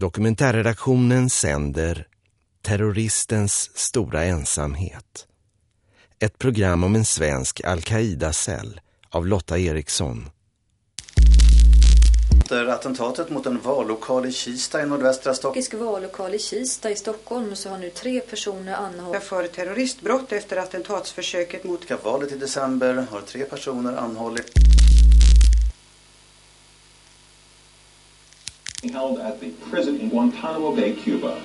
Dokumentärredaktionen sänder Terroristens stora ensamhet. Ett program om en svensk al-Qaida-cell av Lotta Eriksson. Efter attentatet mot en vallokal i Kista i nordvästra Stockholm. vallokal i Kista i Stockholm så har nu tre personer anhållits. För terroristbrott efter attentatsförsöket mot... Valet i december har tre personer anhållits. Held at the prison in Guantanamo Bay, Cuba.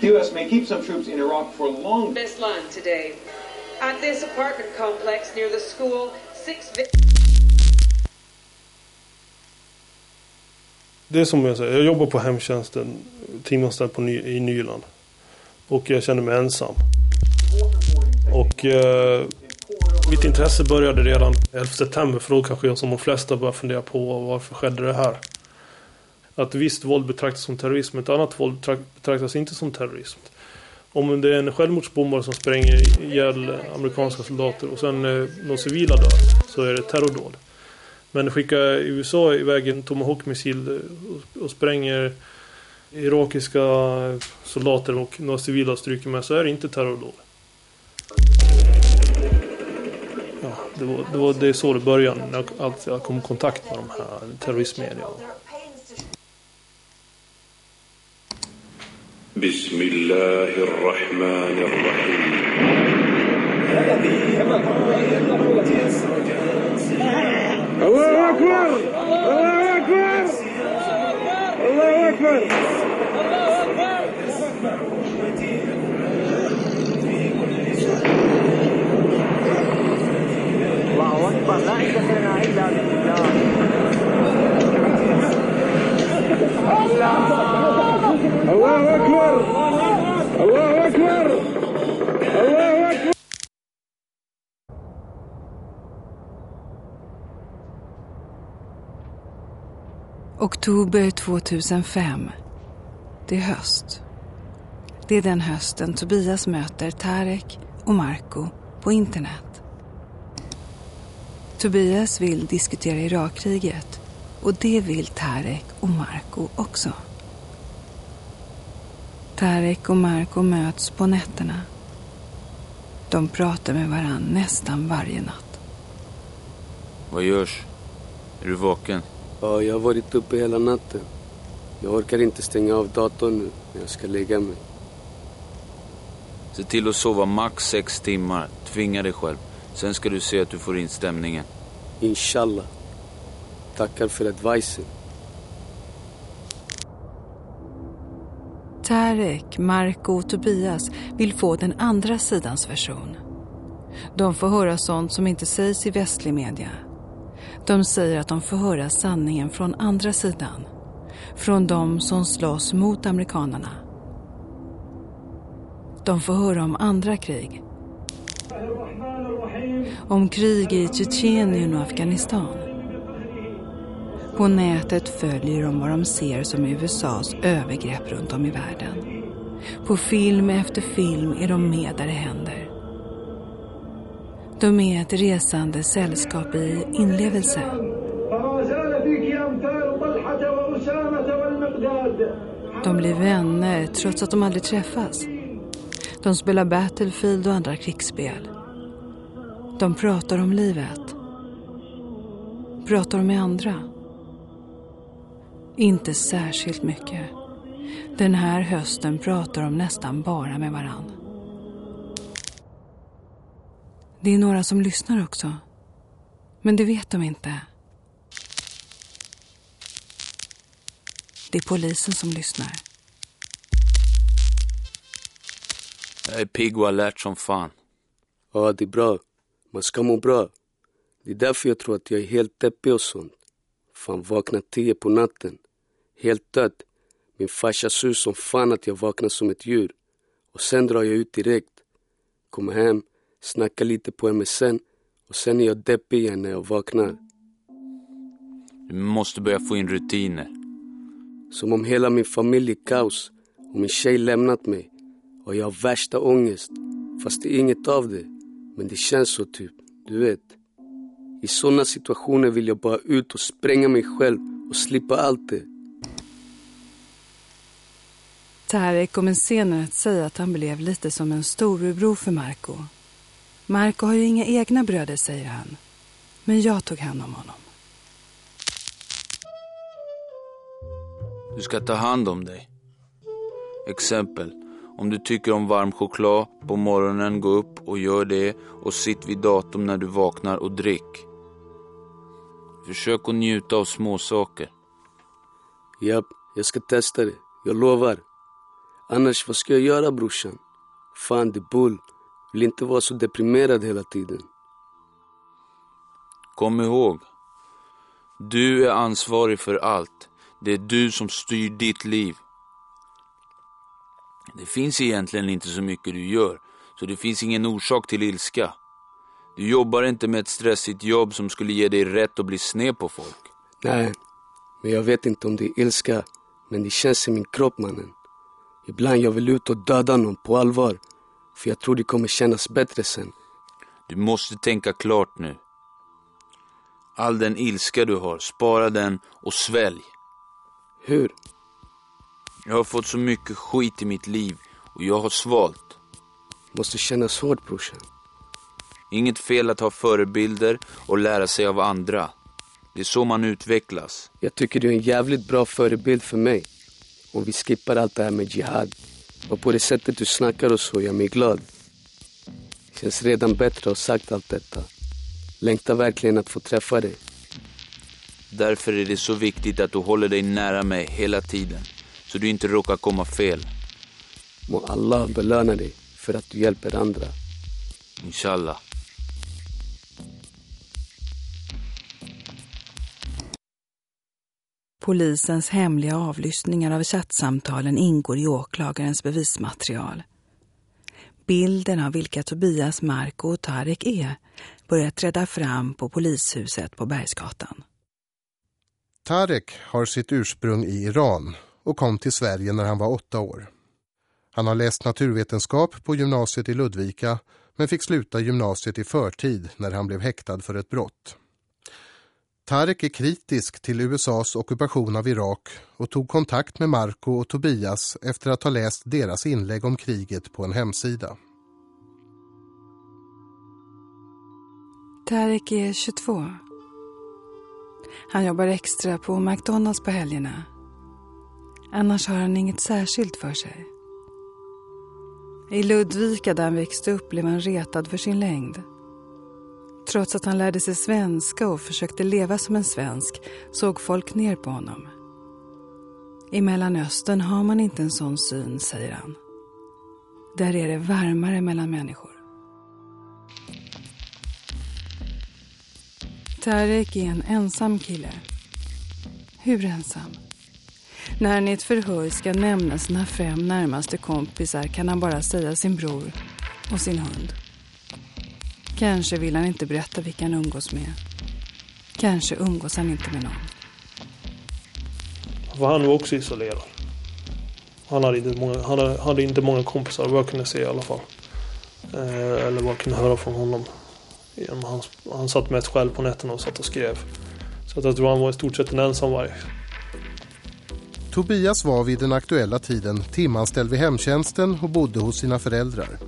The U.S. may keep some troops in Iraq for long. This line today. At this apartment complex near the school, six Det är som jag säger, jag jobbar på hemtjänsten, timanställd på Ny, i Nyland. Och jag känner mig ensam. Och eh, mitt intresse började redan 11 september för då kanske jag som de flesta började fundera på varför skedde det här. Att visst våld betraktas som terrorism, ett annat våld betraktas inte som terrorism. Om det är en självmordsbombare som spränger ihjäl amerikanska soldater och sen eh, civila dör så är det terrordåd. Men skicka USA iväg en Tomahawk-missil eh, och spränger irakiska soldater och några civila stryker med så är det inte terrordåd. Ja, det, var, det, var, det är så det började när jag, jag kom i kontakt med de här terroristmedierna. بسم الله الرحمن الرحيم. الله أكبر. الله أكبر. الله أكبر. الله أكبر الله أكبر الله أكبر Oktober 2005. Det är höst. Det är den hösten Tobias möter Tarek och Marco på internet. Tobias vill diskutera Irakkriget och det vill Tarek och Marco också. Tarek och Marco möts på nätterna. De pratar med varann nästan varje natt. Vad görs? Är du vaken? Ja, jag har varit uppe hela natten. Jag orkar inte stänga av datorn nu när jag ska lägga mig. Se till att sova max sex timmar. Tvinga dig själv. Sen ska du se att du får in stämningen. Inshallah. Tackar för advicen. Tarek, Marco och Tobias vill få den andra sidans version. De får höra sånt som inte sägs i västlig media. De säger att de får höra sanningen från andra sidan. Från de som slåss mot amerikanerna. De får höra om andra krig. Om krig i Tjetjenien och Afghanistan. På nätet följer de vad de ser som USAs övergrepp runt om i världen. På film efter film är de med där det händer. De är ett resande sällskap i inlevelse. De blir vänner trots att de aldrig träffas. De spelar Battlefield och andra krigsspel. De pratar om livet. Pratar med andra. Inte särskilt mycket. Den här hösten pratar de nästan bara med varann. Det är några som lyssnar också. Men det vet de inte. Det är polisen som lyssnar. Jag är pigg och alert som fan. Ja, det är bra. Man ska må bra. Det är därför jag tror att jag är helt deppig och sånt. Fan, vaknar tio på natten. Helt död. Min farsa sur som fan att jag vaknar som ett djur. Och sen drar jag ut direkt. Kommer hem, snackar lite på MSN och sen är jag deppig igen när jag vaknar. Du måste börja få in rutiner. Som om hela min familj är kaos och min tjej lämnat mig och jag har värsta ångest. Fast det är inget av det. Men det känns så typ, du vet. I sådana situationer vill jag bara ut och spränga mig själv och slippa allt det. Tarek kommer senare att säga att han blev lite som en storebror för Marco. Marco har ju inga egna bröder, säger han. Men jag tog hand om honom. Du ska ta hand om dig. Exempel. Om du tycker om varm choklad på morgonen, gå upp och gör det och sitt vid datorn när du vaknar och drick. Försök att njuta av småsaker. Japp, jag ska testa det. Jag lovar. Annars, vad ska jag göra brorsan? Fan, det bull. Vill inte vara så deprimerad hela tiden. Kom ihåg. Du är ansvarig för allt. Det är du som styr ditt liv. Det finns egentligen inte så mycket du gör, så det finns ingen orsak till ilska. Du jobbar inte med ett stressigt jobb som skulle ge dig rätt att bli sned på folk. Nej, men jag vet inte om det är ilska, men det känns i min kropp mannen. Ibland jag vill ut och döda någon på allvar, för jag tror det kommer kännas bättre sen. Du måste tänka klart nu. All den ilska du har, spara den och svälj. Hur? Jag har fått så mycket skit i mitt liv och jag har svalt. Måste kännas hårt brorsan. Inget fel att ha förebilder och lära sig av andra. Det är så man utvecklas. Jag tycker du är en jävligt bra förebild för mig. Om vi skippar allt det här med jihad. Och på det sättet du snackar och så gör mig glad. Känns redan bättre att ha sagt allt detta. Längtar verkligen att få träffa dig. Därför är det så viktigt att du håller dig nära mig hela tiden. Så du inte råkar komma fel. Må Allah belöna dig för att du hjälper andra. Inshallah. Polisens hemliga avlyssningar av chattsamtalen ingår i åklagarens bevismaterial. Bilden av vilka Tobias, Marco och Tarek är börjar träda fram på polishuset på Bergsgatan. Tarek har sitt ursprung i Iran och kom till Sverige när han var åtta år. Han har läst naturvetenskap på gymnasiet i Ludvika men fick sluta gymnasiet i förtid när han blev häktad för ett brott. Tarek är kritisk till USAs ockupation av Irak och tog kontakt med Marco och Tobias efter att ha läst deras inlägg om kriget på en hemsida. Tarek är 22. Han jobbar extra på McDonalds på helgerna. Annars har han inget särskilt för sig. I Ludvika där han växte upp blev han retad för sin längd. Trots att han lärde sig svenska och försökte leva som en svensk såg folk ner på honom. I Mellanöstern har man inte en sån syn, säger han. Där är det varmare mellan människor. Tarek är en ensam kille. Hur ensam? När han i ett förhör ska nämna sina fem närmaste kompisar kan han bara säga sin bror och sin hund. Kanske vill han inte berätta vilka han umgås med. Kanske umgås han inte med någon. För han var också isolerad. Han hade inte många, han hade, hade inte många kompisar vad jag kunde se i alla fall. Eh, eller vad jag kunde höra från honom. Han, han satt mest själv på nätterna och satt och skrev. Så att jag tror han var i stort sett en ensamvarg. Tobias var vid den aktuella tiden timanställd vid hemtjänsten och bodde hos sina föräldrar.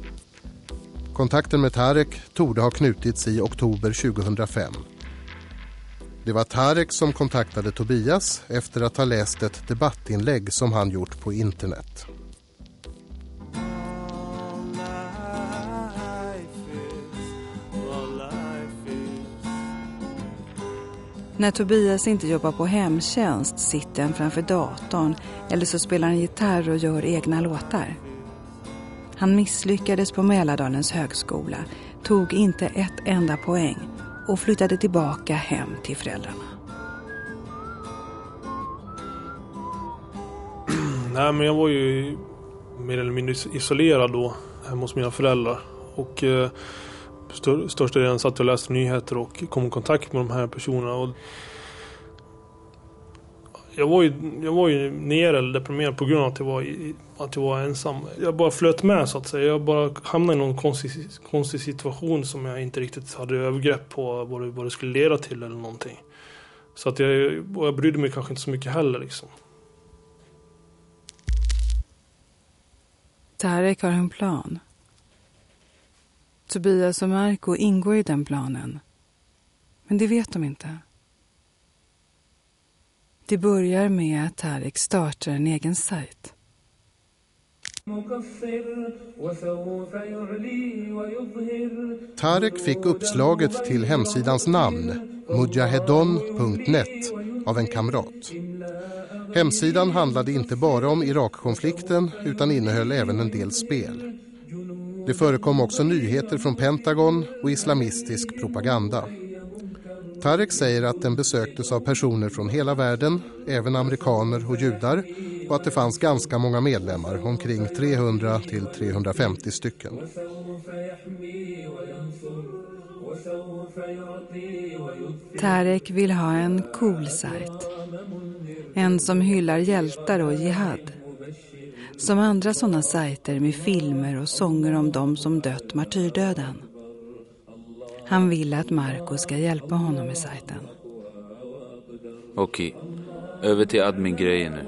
Kontakten med Tarek torde ha knutits i oktober 2005. Det var Tarek som kontaktade Tobias efter att ha läst ett debattinlägg som han gjort på internet. När Tobias inte jobbar på hemtjänst sitter han framför datorn eller så spelar han gitarr och gör egna låtar. Han misslyckades på Mälardalens högskola, tog inte ett enda poäng och flyttade tillbaka hem till föräldrarna. Nej, men jag var ju mer eller mindre isolerad då hemma hos mina föräldrar. Och eh, stör, största delen satt jag och läste nyheter och kom i kontakt med de här personerna. Och jag, var ju, jag var ju nere eller deprimerad på grund av att jag, var i, att jag var ensam. Jag bara flöt med så att säga. Jag bara hamnade i någon konstig, konstig situation som jag inte riktigt hade övergrepp på vad det, vad det skulle leda till eller någonting. Så att jag, jag brydde mig kanske inte så mycket heller liksom. Tarek har en plan. Tobias och Marco ingår i den planen. Men det vet de inte. Det börjar med att Tarek startar en egen sajt. Tarek fick uppslaget till hemsidans namn, mujahedon.net, av en kamrat. Hemsidan handlade inte bara om Irakkonflikten utan innehöll även en del spel. Det förekom också nyheter från Pentagon och islamistisk propaganda. Tarek säger att den besöktes av personer från hela världen, även amerikaner och judar, och att det fanns ganska många medlemmar, omkring 300 till 350 stycken. Tarek vill ha en cool sajt. En som hyllar hjältar och jihad. Som andra sådana sajter med filmer och sånger om dem som dött martyrdöden. Han vill att Marco ska hjälpa honom med sajten. Okej, över till admin-grejen nu.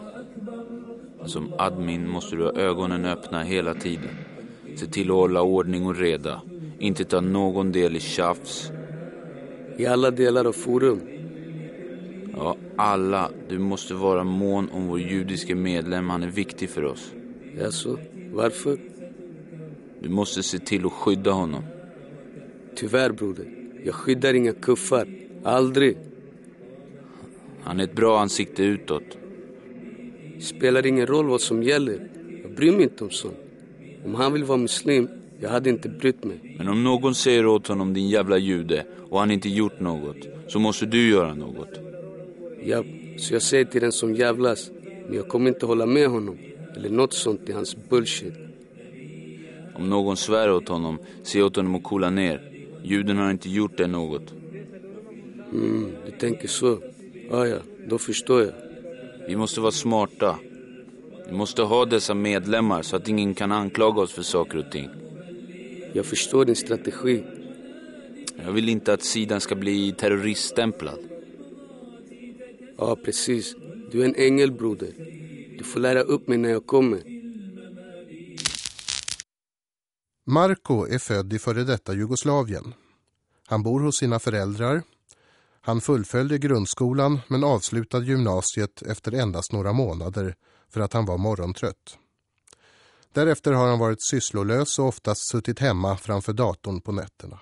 Som admin måste du ha ögonen öppna hela tiden. Se till att hålla ordning och reda. Inte ta någon del i tjafs. I alla delar av forum? Ja, alla. Du måste vara mån om vår judiske medlem. Han är viktig för oss. Jaså, varför? Du måste se till att skydda honom. Tyvärr broder, jag skyddar inga kuffar. Aldrig. Han är ett bra ansikte utåt. Spelar ingen roll vad som gäller. Jag bryr mig inte om sånt. Om han vill vara muslim, jag hade inte brytt mig. Men om någon säger åt honom din jävla jude och han inte gjort något, så måste du göra något. Ja, så jag säger till den som jävlas, men jag kommer inte hålla med honom. Eller något sånt i hans bullshit. Om någon svär åt honom, se åt honom att coola ner. Juden har inte gjort det något. Mm, du tänker så. Ah, ja, då förstår jag. Vi måste vara smarta. Vi måste ha dessa medlemmar så att ingen kan anklaga oss för saker och ting. Jag förstår din strategi. Jag vill inte att sidan ska bli terroriststämplad. Ja, precis. Du är en ängel, broder. Du får lära upp mig när jag kommer. Marco är född i före detta Jugoslavien. Han bor hos sina föräldrar. Han fullföljde grundskolan men avslutade gymnasiet efter endast några månader för att han var morgontrött. Därefter har han varit sysslolös och oftast suttit hemma framför datorn på nätterna.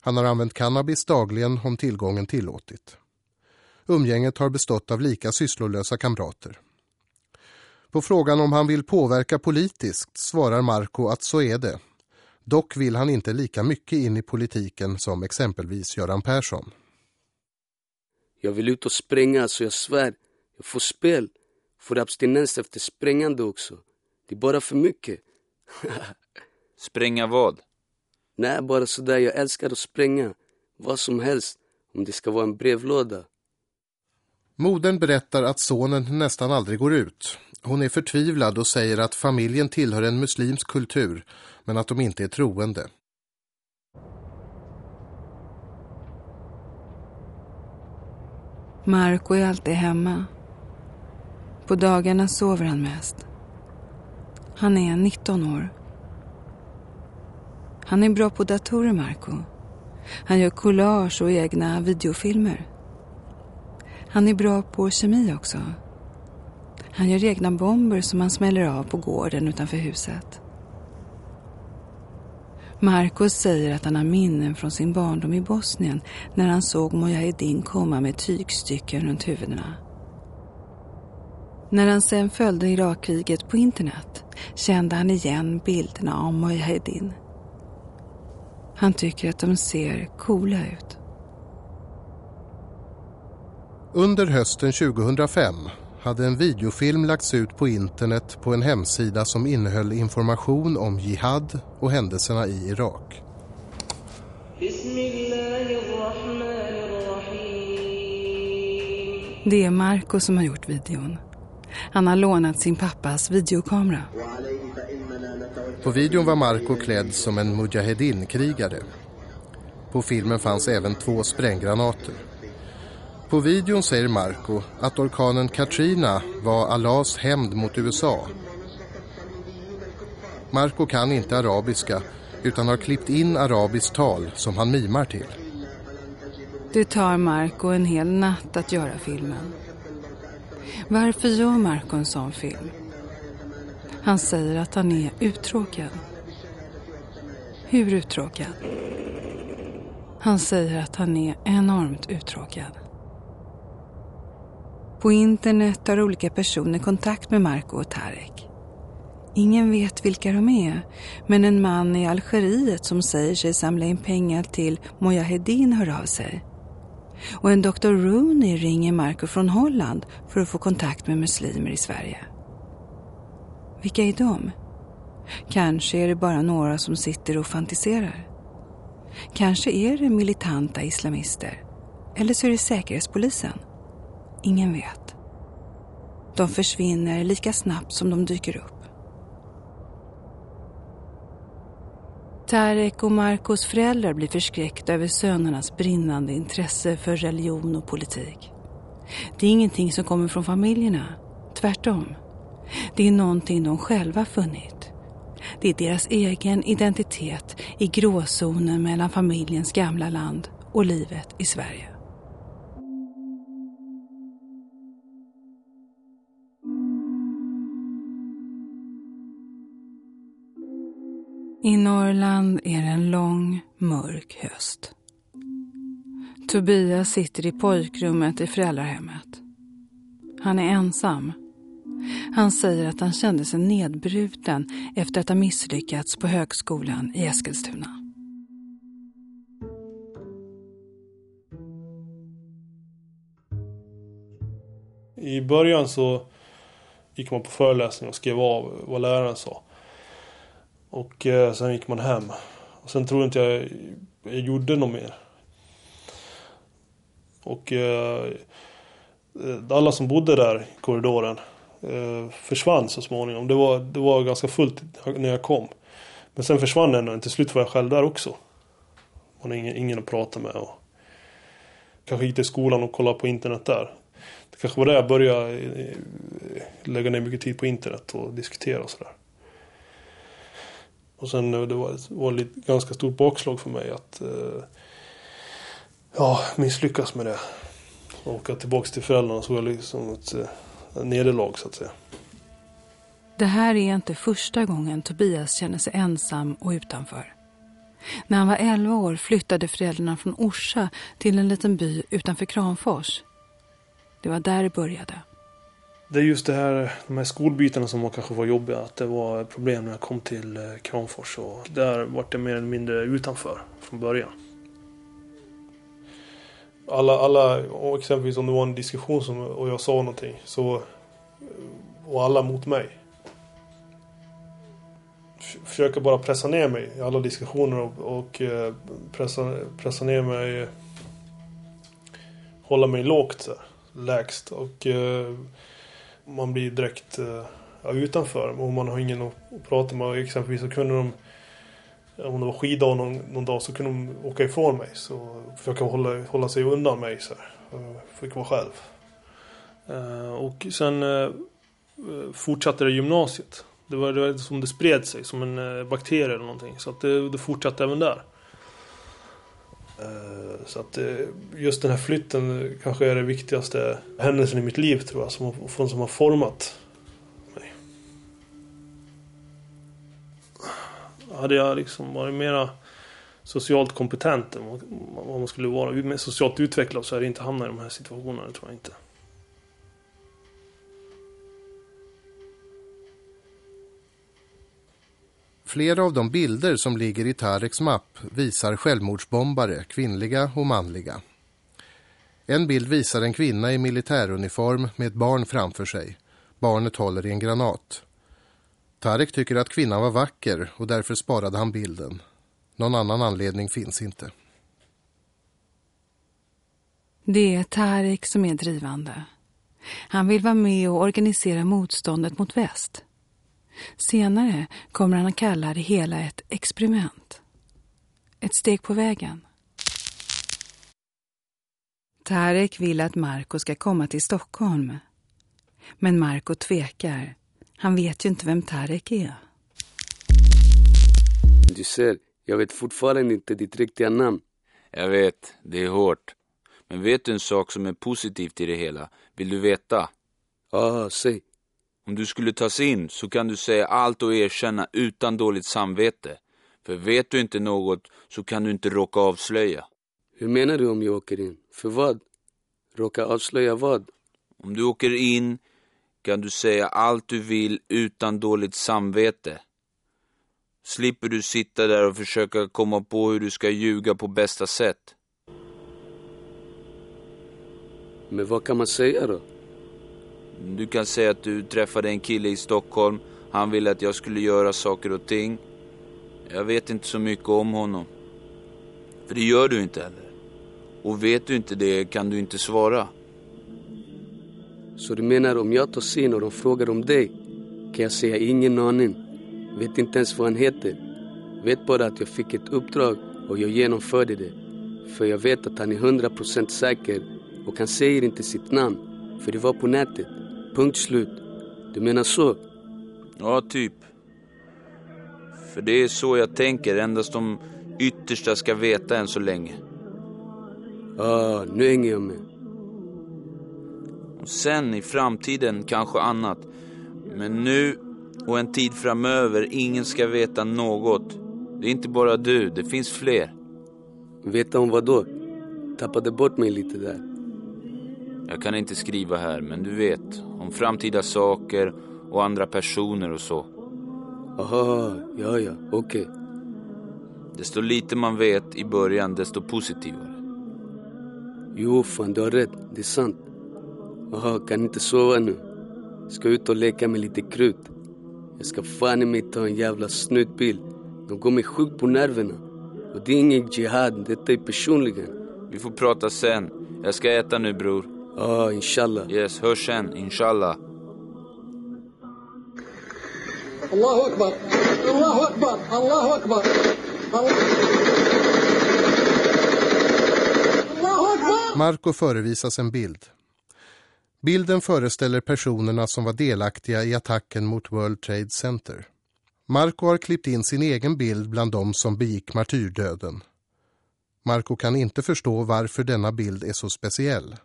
Han har använt cannabis dagligen om tillgången tillåtit. Umgänget har bestått av lika sysslolösa kamrater. På frågan om han vill påverka politiskt svarar Marco att så är det. Dock vill han inte lika mycket in i politiken som exempelvis Göran Persson. Jag vill ut och spränga så jag svär. Jag får spel. Får abstinens efter sprängande också. Det är bara för mycket. Spränga vad? Nej, bara sådär. Jag älskar att spränga. Vad som helst. Om det ska vara en brevlåda. Modern berättar att sonen nästan aldrig går ut. Hon är förtvivlad och säger att familjen tillhör en muslimsk kultur men att de inte är troende. Marco är alltid hemma. På dagarna sover han mest. Han är 19 år. Han är bra på datorer, Marco. Han gör collage och egna videofilmer. Han är bra på kemi också. Han gör egna bomber som han smäller av på gården utanför huset. Marcus säger att han har minnen från sin barndom i Bosnien när han såg Mujahedin komma med tygstycken runt huvudena. När han sen följde Irakkriget på internet kände han igen bilderna av Mujahedin. Han tycker att de ser coola ut. Under hösten 2005 hade en videofilm lagts ut på internet på en hemsida som innehöll information om jihad och händelserna i Irak. Det är Marco som har gjort videon. Han har lånat sin pappas videokamera. På videon var Marco klädd som en mujahedin-krigare. På filmen fanns även två spränggranater. På videon säger Marco att orkanen Katrina var Allahs hämnd mot USA. Marco kan inte arabiska utan har klippt in arabiskt tal som han mimar till. Det tar Marco en hel natt att göra filmen. Varför gör Marco en sån film? Han säger att han är uttråkad. Hur uttråkad? Han säger att han är enormt uttråkad. På internet tar olika personer kontakt med Marco och Tarek. Ingen vet vilka de är, men en man i Algeriet som säger sig samla in pengar till Mojahedin hör av sig. Och en Dr. Rooney ringer Marco från Holland för att få kontakt med muslimer i Sverige. Vilka är de? Kanske är det bara några som sitter och fantiserar. Kanske är det militanta islamister. Eller så är det säkerhetspolisen. Ingen vet. De försvinner lika snabbt som de dyker upp. Tarek och Marcos föräldrar blir förskräckta över sönernas brinnande intresse för religion och politik. Det är ingenting som kommer från familjerna. Tvärtom. Det är någonting de själva funnit. Det är deras egen identitet i gråzonen mellan familjens gamla land och livet i Sverige. I Norrland är det en lång, mörk höst. Tobias sitter i pojkrummet i föräldrahemmet. Han är ensam. Han säger att han kände sig nedbruten efter att ha misslyckats på högskolan i Eskilstuna. I början så gick man på föreläsning och skrev av vad läraren sa. Och eh, sen gick man hem. Och sen tror inte jag jag gjorde något mer. Och eh, alla som bodde där i korridoren eh, försvann så småningom. Det var, det var ganska fullt när jag kom. Men sen försvann en och till slut var jag själv där också. Man har ingen, ingen att prata med. Och kanske gick till skolan och kollade på internet där. Det kanske var där jag började eh, lägga ner mycket tid på internet och diskutera och sådär. Och sen eh, det var, det var ett ganska stort bakslag för mig att eh, ja, misslyckas med det. Och åka tillbaka till föräldrarna såg jag liksom ett, ett nederlag så att säga. Det här är inte första gången Tobias känner sig ensam och utanför. När han var 11 år flyttade föräldrarna från Orsa till en liten by utanför Kramfors. Det var där det började. Det är just det här, de här skolbytena som kanske var jobbiga. Att det var problem när jag kom till eh, Kramfors. Och där var jag mer eller mindre utanför från början. Alla, alla och exempelvis om det var en diskussion som, och jag sa någonting. Så Och alla mot mig. Försöker bara pressa ner mig i alla diskussioner och, och eh, pressa, pressa ner mig. Hålla mig lågt, lägst. Och eh, man blir direkt eh, ja, utanför och man har ingen att prata med. Exempelvis så kunde de om det var skiddag någon, någon dag så kunde de åka ifrån mig. Så försöka hålla, hålla sig undan mig så här. Fick vara själv. Eh, och sen eh, fortsatte det gymnasiet. Det var, det var som det spred sig som en bakterie eller någonting. Så att det, det fortsatte även där. Eh, så att eh, just den här flytten kanske är det viktigaste händelsen i mitt liv tror jag. Som, som har format mig. Hade jag liksom varit mera socialt kompetent än vad man skulle vara. Mer socialt utvecklad så hade jag inte hamnat i de här situationerna tror jag inte. Flera av de bilder som ligger i Tareks mapp visar självmordsbombare, kvinnliga och manliga. En bild visar en kvinna i militäruniform med ett barn framför sig. Barnet håller i en granat. Tarek tycker att kvinnan var vacker och därför sparade han bilden. Någon annan anledning finns inte. Det är Tarek som är drivande. Han vill vara med och organisera motståndet mot väst. Senare kommer han att kalla det hela ett experiment. Ett steg på vägen. Tarek vill att Marco ska komma till Stockholm. Men Marco tvekar. Han vet ju inte vem Tarek är. Du ser, jag vet fortfarande inte ditt riktiga namn. Jag vet, det är hårt. Men vet du en sak som är positivt i det hela? Vill du veta? Ja, säg. Om du skulle tas in så kan du säga allt och erkänna utan dåligt samvete. För vet du inte något så kan du inte råka avslöja. Hur menar du om jag åker in? För vad? Råka avslöja vad? Om du åker in kan du säga allt du vill utan dåligt samvete. Slipper du sitta där och försöka komma på hur du ska ljuga på bästa sätt. Men vad kan man säga då? Du kan säga att du träffade en kille i Stockholm. Han ville att jag skulle göra saker och ting. Jag vet inte så mycket om honom. För det gör du inte heller. Och vet du inte det kan du inte svara. Så du menar om jag tar in och de frågar om dig kan jag säga ingen aning. Vet inte ens vad han heter. Vet bara att jag fick ett uppdrag och jag genomförde det. För jag vet att han är 100% säker och han säger inte sitt namn. För det var på nätet. Punkt slut. Du menar så? Ja, typ. För det är så jag tänker, endast de yttersta ska veta än så länge. Ja, ah, nu hänger jag med. Och sen i framtiden kanske annat. Men nu och en tid framöver, ingen ska veta något. Det är inte bara du, det finns fler. Veta om vad då? Tappade bort mig lite där. Jag kan inte skriva här, men du vet. Om framtida saker och andra personer och så. Aha, ja ja, okej. Okay. Desto lite man vet i början, desto positivare. Jo, fan du har rätt. Det är sant. Aha, kan inte sova nu. Ska ut och leka med lite krut. Jag ska fan i mig ta en jävla snutbil. De går mig sjukt på nerverna. Och det är ingen jihad, detta är personligen. Vi får prata sen. Jag ska äta nu bror. Ja, ah, inshallah. Yes, hörs sen, inshallah. Allahu akbar, Allahu akbar, Allahu akbar. Marco förevisas en bild. Bilden föreställer personerna som var delaktiga i attacken mot World Trade Center. Marco har klippt in sin egen bild bland dem som begick martyrdöden. Marco kan inte förstå varför denna bild är så speciell.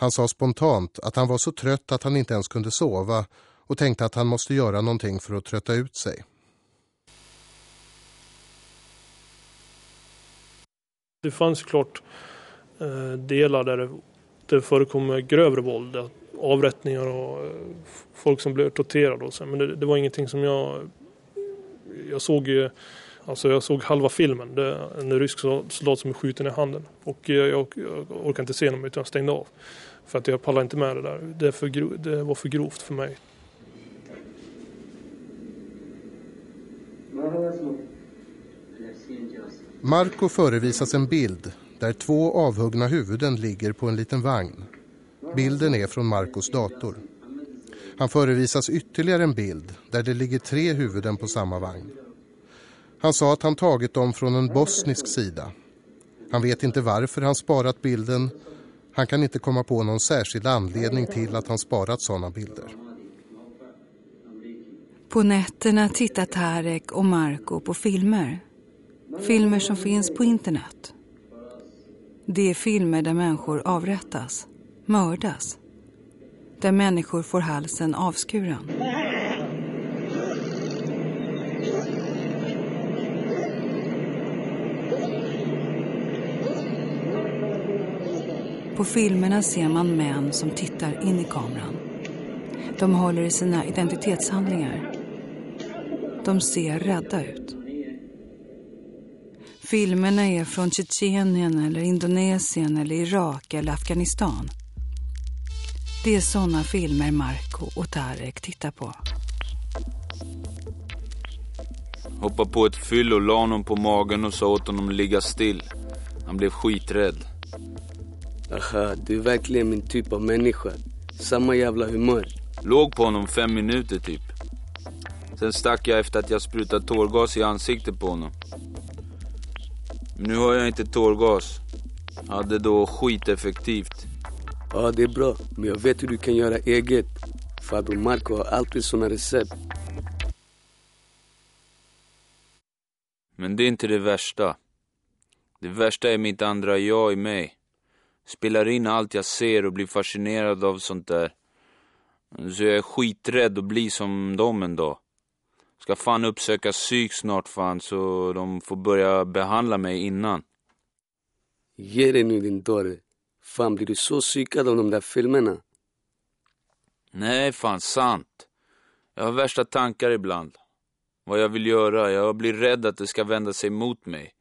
Han sa spontant att han var så trött att han inte ens kunde sova och tänkte att han måste göra någonting för att trötta ut sig. Det fanns klart eh, delar där det, förekom grövre våld, avrättningar och eh, folk som blev torterade och så. Men det, det, var ingenting som jag... Jag såg ju... Alltså jag såg halva filmen, det, en rysk soldat som är skjuten i handen. Och jag, jag, jag orkade inte se honom, utan jag stängde av. För att jag pallade inte med det där. Det, för, det var för grovt för mig. Marco förevisas en bild där två avhuggna huvuden ligger på en liten vagn. Bilden är från Marcos dator. Han förevisas ytterligare en bild där det ligger tre huvuden på samma vagn. Han sa att han tagit dem från en bosnisk sida. Han vet inte varför han sparat bilden. Han kan inte komma på någon särskild anledning till att han sparat sådana bilder. På nätterna tittar Tarek och Marco på filmer. Filmer som finns på internet. Det är filmer där människor avrättas, mördas. Där människor får halsen avskuren. På filmerna ser man män som tittar in i kameran. De håller i sina identitetshandlingar. De ser rädda ut. Filmerna är från Tjetjenien eller Indonesien eller Irak eller Afghanistan. Det är såna filmer Marco och Tarek tittar på. Hoppa på ett fyll och la honom på magen och sa åt honom att ligga still. Han blev skiträdd. Aha, du är verkligen min typ av människa. Samma jävla humör. Låg på honom fem minuter typ. Sen stack jag efter att jag sprutat tårgas i ansiktet på honom. Nu har jag inte tårgas. Hade då skiteffektivt. Ja, det är bra. Men jag vet hur du kan göra eget. Farbror Marco har alltid såna recept. Men det är inte det värsta. Det värsta är mitt andra jag i mig. Spelar in allt jag ser och blir fascinerad av sånt där. Så jag är skiträdd att bli som dem en dag. Ska fan uppsöka psyk snart fan så de får börja behandla mig innan. Ge dig nu din dåre. Fan blir du så psykad av de där filmerna? Nej, fan sant. Jag har värsta tankar ibland. Vad jag vill göra. Jag blir rädd att det ska vända sig mot mig.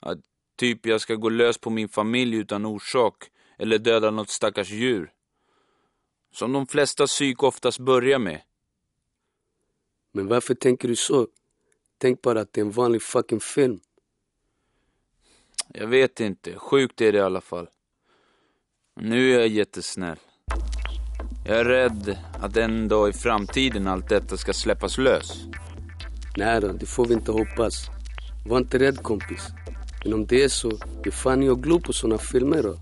Att typ jag ska gå lös på min familj utan orsak. Eller döda något stackars djur. Som de flesta psyk oftast börjar med. Men varför tänker du så? Tänk bara att det är en vanlig fucking film. Jag vet inte. Sjukt är det i alla fall. Nu är jag jättesnäll. Jag är rädd att en dag i framtiden allt detta ska släppas lös. Nej då, det får vi inte hoppas. Var inte rädd kompis. Men om det är så, hur fan är jag glo på såna filmer då?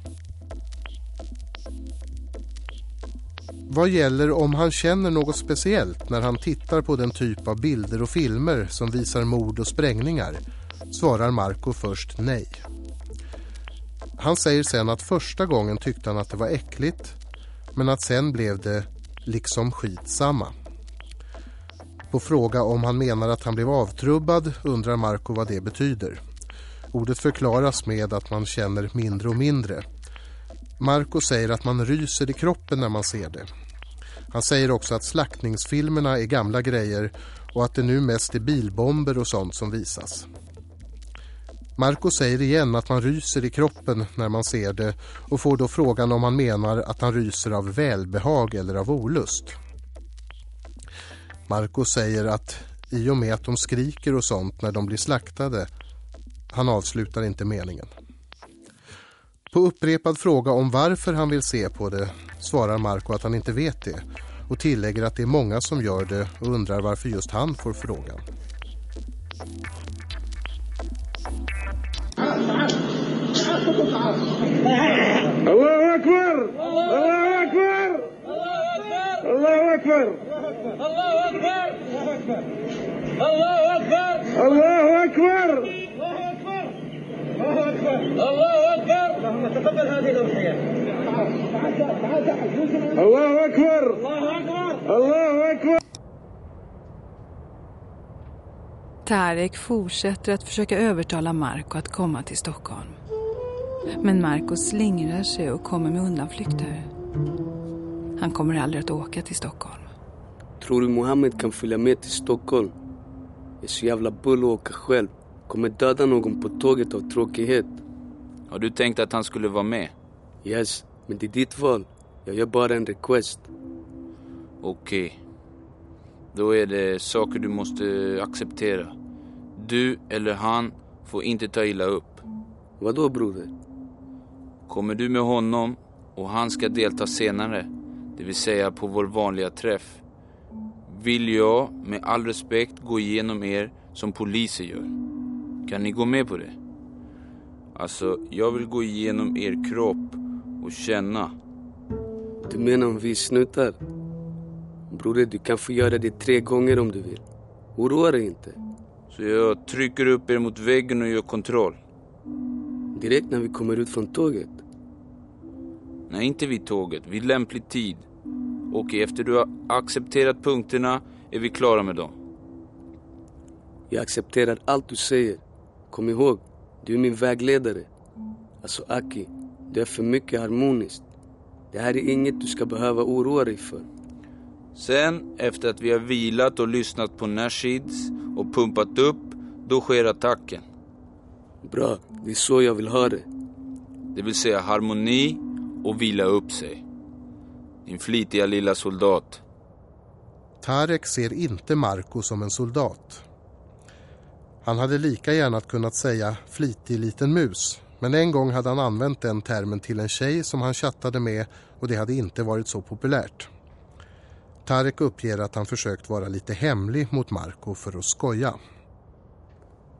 Vad gäller om han känner något speciellt när han tittar på den typ av bilder och filmer som visar mord och sprängningar svarar Marco först nej. Han säger sen att första gången tyckte han att det var äckligt men att sen blev det liksom skitsamma. På fråga om han menar att han blev avtrubbad undrar Marco vad det betyder. Ordet förklaras med att man känner mindre och mindre. Marco säger att man ryser i kroppen när man ser det. Han säger också att slaktningsfilmerna är gamla grejer och att det nu mest är bilbomber och sånt som visas. Marco säger igen att man ryser i kroppen när man ser det och får då frågan om han menar att han ryser av välbehag eller av olust. Marco säger att i och med att de skriker och sånt när de blir slaktade, han avslutar inte meningen. På upprepad fråga om varför han vill se på det svarar Marco att han inte vet det och tillägger att det är många som gör det och undrar varför just han får frågan. الله أكبر الله أكبر الله أكبر الله أكبر الله أكبر الله أكبر الله أكبر اللهم تقبل هذه الأضحية الله أكبر الله أكبر Tarek fortsätter att försöka övertala Marco att komma till Stockholm. Men Marco slingrar sig och kommer med undanflykter. Han kommer aldrig att åka till Stockholm. Tror du Mohammed kan följa med till Stockholm? Jag är så jävla bull att åka själv. Kommer döda någon på tåget av tråkighet. Har du tänkt att han skulle vara med? Yes, men det är ditt val. Jag gör bara en request. Okej. Okay. Då är det saker du måste acceptera. Du eller han får inte ta illa upp. Vadå broder? Kommer du med honom och han ska delta senare, det vill säga på vår vanliga träff, vill jag med all respekt gå igenom er som poliser gör. Kan ni gå med på det? Alltså, jag vill gå igenom er kropp och känna. Du menar om vi snutar? Broder, du kan få göra det tre gånger om du vill. Oroa dig inte. Så jag trycker upp er mot väggen och gör kontroll? Direkt när vi kommer ut från tåget? Nej, inte vid tåget. Vid lämplig tid. Och efter du har accepterat punkterna är vi klara med dem. Jag accepterar allt du säger. Kom ihåg, du är min vägledare. Alltså Aki, du är för mycket harmoniskt. Det här är inget du ska behöva oroa dig för. Sen, efter att vi har vilat och lyssnat på nashids och pumpat upp, då sker attacken. Bra, det är så jag vill ha det. Det vill säga harmoni och vila upp sig. Din flitiga lilla soldat. Tarek ser inte Marco som en soldat. Han hade lika gärna kunnat säga flitig liten mus. Men en gång hade han använt den termen till en tjej som han chattade med och det hade inte varit så populärt. Tarek uppger att han försökt vara lite hemlig mot Marco för att skoja.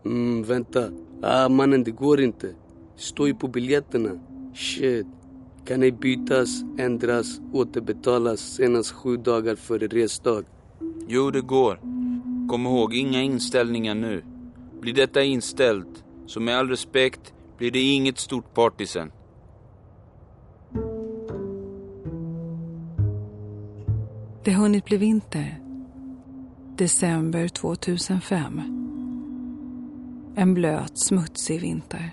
Mm, vänta. Ah, mannen, det går inte. Står ju på biljetterna. Shit. Kan ej bytas, ändras, återbetalas senast sju dagar före resdag. Jo, det går. Kom ihåg, inga inställningar nu blir detta inställt. Så med all respekt blir det inget stort party sen. Det har hunnit bli vinter. December 2005. En blöt, smutsig vinter.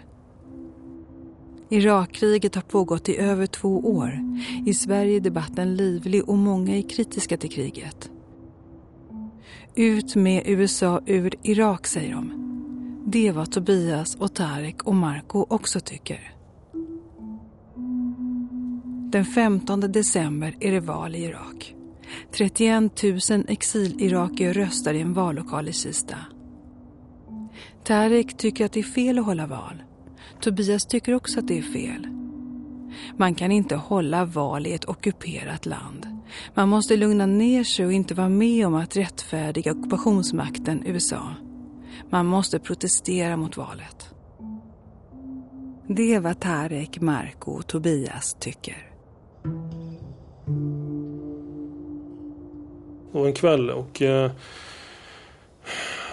Irakkriget har pågått i över två år. I Sverige är debatten livlig och många är kritiska till kriget. Ut med USA ur Irak, säger de. Det är vad Tobias och Tarek och Marco också tycker. Den 15 december är det val i Irak. 31 000 exilirakier röstar i en vallokal i Kista. Tarek tycker att det är fel att hålla val. Tobias tycker också att det är fel. Man kan inte hålla val i ett ockuperat land. Man måste lugna ner sig och inte vara med om att rättfärdiga ockupationsmakten USA. Man måste protestera mot valet. Det är vad Tarek, Marco och Tobias tycker. Det var en kväll och eh,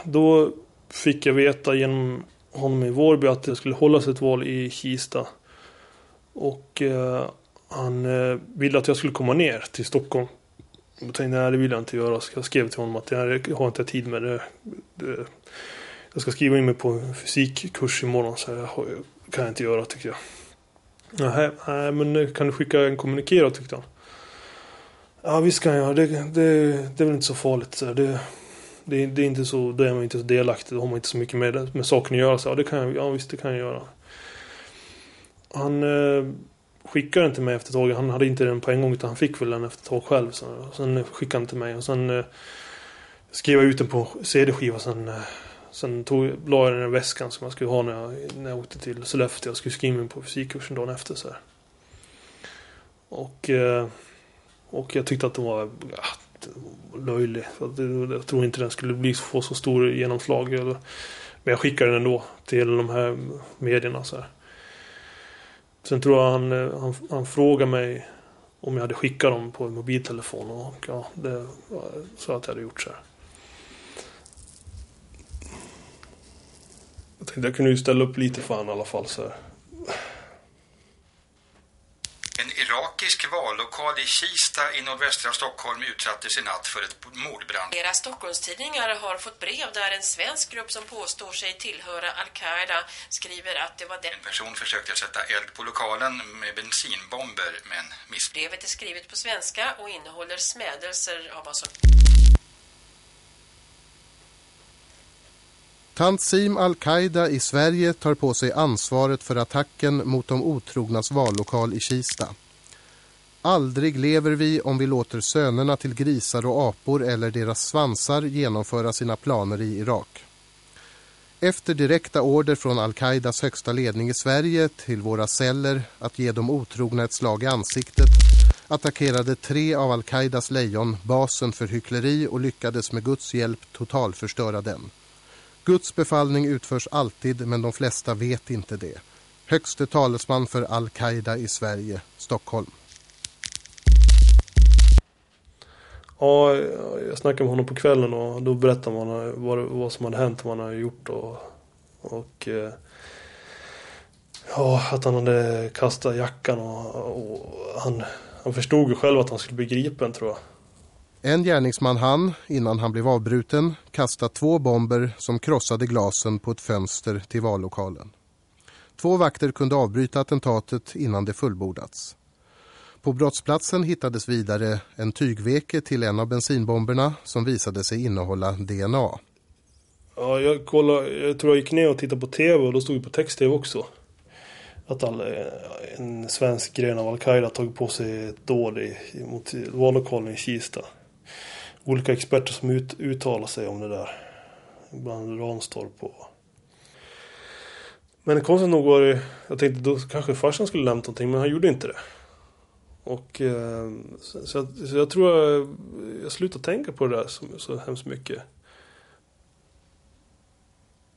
då fick jag veta genom honom i Vårby att det skulle hållas ett val i Kista. Och eh, han eh, ville att jag skulle komma ner till Stockholm. Jag tänkte nej det vill jag inte göra. Så jag skrev till honom att jag har inte tid med det. det jag ska skriva in mig på en fysikkurs imorgon så det kan jag inte göra tyckte jag. Nej, nej men eh, kan du skicka en kommuniké tyckte han. Ja visst kan jag. Det, det, det är väl inte så farligt. Så det, det, det är inte så, då är man inte så delaktig. Då har man inte så mycket med, med saken att göra. Så ja, det kan jag, ja visst det kan jag göra. Han eh, skickade den till mig efter ett tag. Han hade inte den på en gång utan han fick väl den efter ett tag själv. Så, sen skickade han till mig och sen eh, skrev jag ut den på CD-skiva. Sen, eh, sen tog, la jag den i väskan som jag skulle ha när jag, när jag åkte till Sollefteå. Jag skulle skriva in på fysikkursen dagen efter. Så här. Och, eh, och jag tyckte att den var ja, löjlig. Jag tror inte den skulle bli, få så stor genomslag. Men jag skickade den ändå till de här medierna. Så här. Sen tror jag han, eh, han, han frågade mig om jag hade skickat dem på mobiltelefon. Och ja, det sa jag att jag hade gjort så här. Tänkte jag kunde ju ställa upp lite för honom i alla fall. Så. En irakisk vallokal i Kista i nordvästra Stockholm utsattes i natt för ett mordbrand. Flera Stockholmstidningar har fått brev där en svensk grupp som påstår sig tillhöra Al-Qaida skriver att det var den. En person försökte sätta eld på lokalen med bensinbomber men miss. Brevet är skrivet på svenska och innehåller smädelser av vad som... Tanzim al-Qaida i Sverige tar på sig ansvaret för attacken mot de otrognas vallokal i Kista. Aldrig lever vi om vi låter sönerna till grisar och apor eller deras svansar genomföra sina planer i Irak. Efter direkta order från al-Qaidas högsta ledning i Sverige till våra celler att ge de otrogna ett slag i ansiktet attackerade tre av al-Qaidas lejon basen för hyckleri och lyckades med Guds hjälp totalförstöra den. Guds befallning utförs alltid men de flesta vet inte det. Högste talesman för Al-Qaida i Sverige, Stockholm. Ja, jag snackade med honom på kvällen och då berättade man vad, vad som hade hänt och vad han hade gjort. Och, och eh, ja, att han hade kastat jackan och, och han, han förstod ju själv att han skulle bli gripen tror jag. En gärningsman han, innan han blev avbruten, kastade två bomber som krossade glasen på ett fönster till vallokalen. Två vakter kunde avbryta attentatet innan det fullbordats. På brottsplatsen hittades vidare en tygveke till en av bensinbomberna som visade sig innehålla DNA. Ja, jag, kollade, jag tror jag gick ner och tittade på tv och då stod det på text-tv också. Att all, eh, en svensk gren av Al-Qaida tagit på sig ett dåd i, mot vallokalen i Kista. Olika experter som ut, uttalar sig om det där. Bland Ranstorp och... Men konstigt nog var det... Jag tänkte då kanske farsan skulle lämna någonting men han gjorde inte det. Och eh, så, så, jag, så, jag, tror jag, jag slutade tänka på det där så, så hemskt mycket.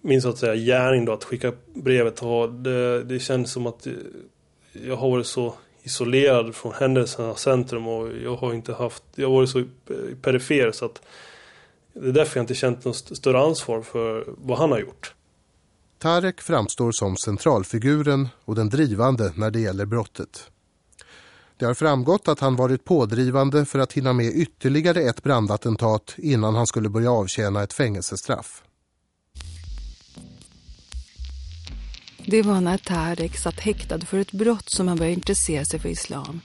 Min så att säga gärning då att skicka brevet. Det, det känns som att jag har varit så isolerad från händelsernas centrum och jag har inte haft, jag har varit så perifer så att det är därför jag inte känt något större ansvar för vad han har gjort. Tarek framstår som centralfiguren och den drivande när det gäller brottet. Det har framgått att han varit pådrivande för att hinna med ytterligare ett brandattentat innan han skulle börja avtjäna ett fängelsestraff. Det var när Tarek satt häktad för ett brott som han började intressera sig för islam.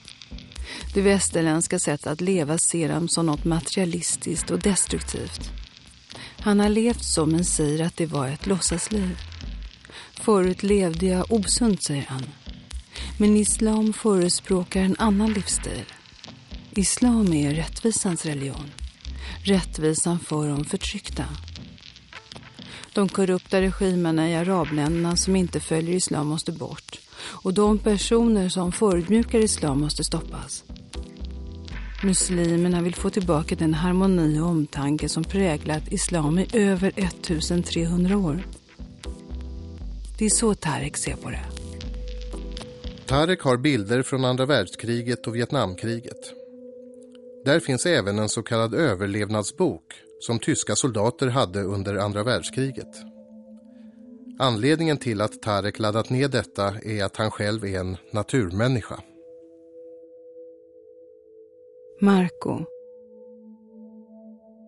Det västerländska sättet att leva ser han som något materialistiskt och destruktivt. Han har levt så men säger att det var ett låtsasliv. Förut levde jag osunt, säger han. Men islam förespråkar en annan livsstil. Islam är rättvisans religion. Rättvisan för de förtryckta. De korrupta regimerna i arabländerna som inte följer islam måste bort. Och de personer som förutmjukar islam måste stoppas. Muslimerna vill få tillbaka den harmoni och omtanke som präglat islam i över 1300 år. Det är så Tarek ser på det. Tarek har bilder från andra världskriget och Vietnamkriget. Där finns även en så kallad överlevnadsbok som tyska soldater hade under andra världskriget. Anledningen till att Tarek laddat ner detta är att han själv är en naturmänniska. Marco.